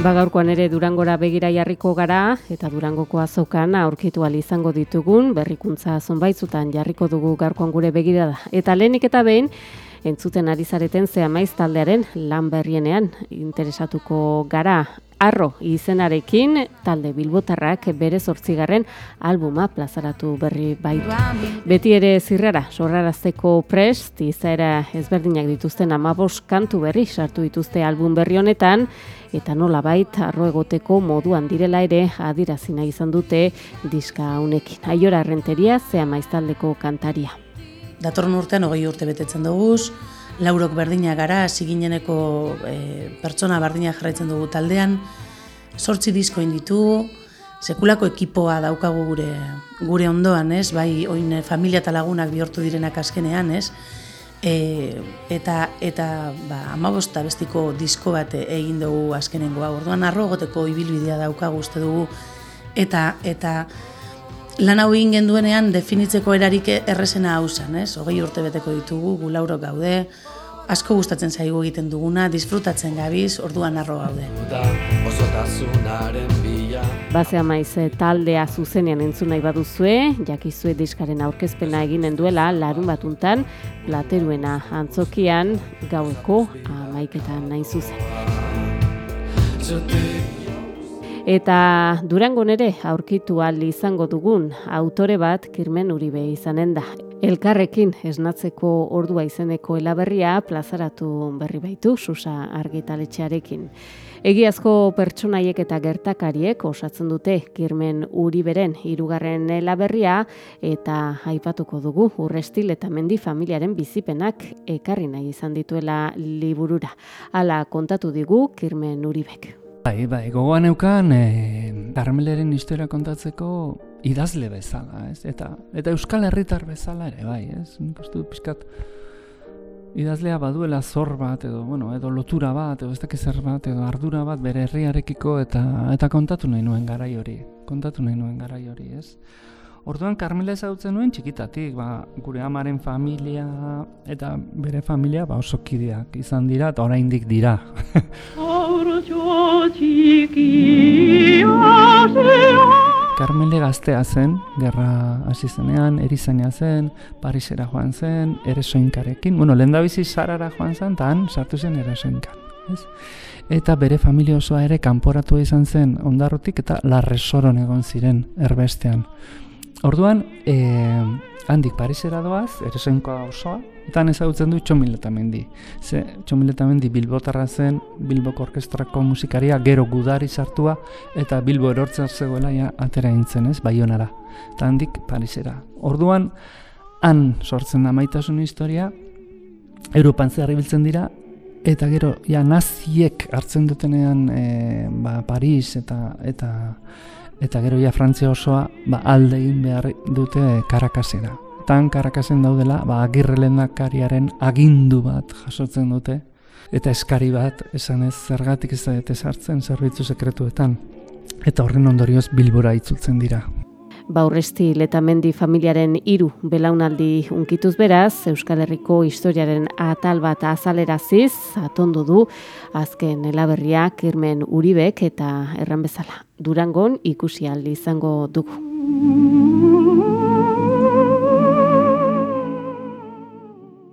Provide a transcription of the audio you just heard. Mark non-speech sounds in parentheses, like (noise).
Ba gaurkoan ere Durangora begira jarriko gara eta Durangoko azokan aurkitu izango ditugun berrikuntza zonbaitzutan jarriko dugu gaurkoan gure begira da. Eta lehenik eta behin entzuten ari zareten ze amaiz taldearen lan berrienean interesatuko gara. Arro izenarekin talde Bilbotarrak bere zortzigarren albuma plazaratu berri baitu. Beti ere zirrara, sorrarazteko prest, izaera ezberdinak dituzten amabos kantu berri sartu dituzte album berri honetan, eta nola bait, arro egoteko moduan direla ere adirazina izan dute diska honekin. Aiora renteria, ze amaiztaldeko kantaria. Datorren urtean hogei urte betetzen dugu, laurok berdina gara, zigineneko e, pertsona berdina jarraitzen dugu taldean, sortzi disko inditu, sekulako ekipoa daukagu gure gure ondoan, ez? Bai, oin familia eta lagunak bihurtu direnak azkenean, ez? E, eta eta ba 15 bestiko disko bat egin dugu azkenengoa. Orduan arrogoteko ibilbidea daukagu uste dugu eta eta lan hau egin genduenean definitzeko erarik erresena hau zen, ez? Hogei urte beteko ditugu, gu lauro gaude, asko gustatzen zaigu egiten duguna, disfrutatzen gabiz, orduan arro gaude. Bazea maiz eh, taldea zuzenean entzun nahi baduzue, jakizue diskaren aurkezpena eginen duela larun batuntan, plateruena antzokian gaueko amaiketan nahi zuzen. Eta Durango nere aurkitu al izango dugun autore bat Kirmen Uribe izanen da. Elkarrekin esnatzeko ordua izeneko elaberria plazaratu berri baitu Susa argitaletxearekin. Egiazko pertsonaiek eta gertakariek osatzen dute Kirmen Uriberen hirugarren elaberria eta aipatuko dugu Urrestil eta Mendi familiaren bizipenak ekarri nahi izan dituela liburura. Hala kontatu digu Kirmen Uribek. Bai, bai, gogoan eukan, e, Carmeleren historia kontatzeko idazle bezala, ez? Eta, eta Euskal Herritar bezala ere, bai, ez? Nik uste pixkat idazlea baduela zor bat, edo, bueno, edo lotura bat, edo ez dakiz bat, edo ardura bat bere herriarekiko, eta, eta kontatu nahi nuen garai hori, kontatu nahi nuen garai hori, ez? Orduan Carmela ezagutzen nuen txikitatik, ba, gure amaren familia eta bere familia ba, oso kideak izan dira eta oraindik dira. (laughs) Carmele gaztea zen, gerra hasi zenean, erizaina zen, Parisera joan zen, eresoinkarekin. Bueno, lehen da bizi sarara joan zen, eta han sartu zen eresoinkan. Ez? Eta bere familia osoa ere kanporatu izan zen ondarrotik eta larresoron egon ziren erbestean. Orduan, e, handik Parisera doaz, eresoinkoa osoa, eta ezagutzen du txomiletamendi. Ze txomiletamendi bilbotarra zen, bilboko orkestrako musikaria, gero gudari sartua, eta bilbo erortzen zegoela ja, atera intzen ez, baionara. Eta handik Parisera. Orduan, han sortzen da maitasun historia, Europan zehar biltzen dira, eta gero, ja, naziek hartzen dutenean e, ba, Paris eta eta eta gero ja Frantzia osoa ba, alde egin behar dute Karakasera. Tan Karakasen daudela, ba, agirre lehendakariaren agindu bat jasotzen dute, eta eskari bat, esan ez zergatik ez da sartzen zerbitzu sekretuetan. Eta horren ondorioz bilbora itzultzen dira. Baurresti letamendi familiaren hiru belaunaldi unkituz beraz, Euskal Herriko historiaren atal bat azaleraziz, atondu du, azken elaberriak irmen uribek eta erran bezala. Durangon ikusi aldi izango dugu.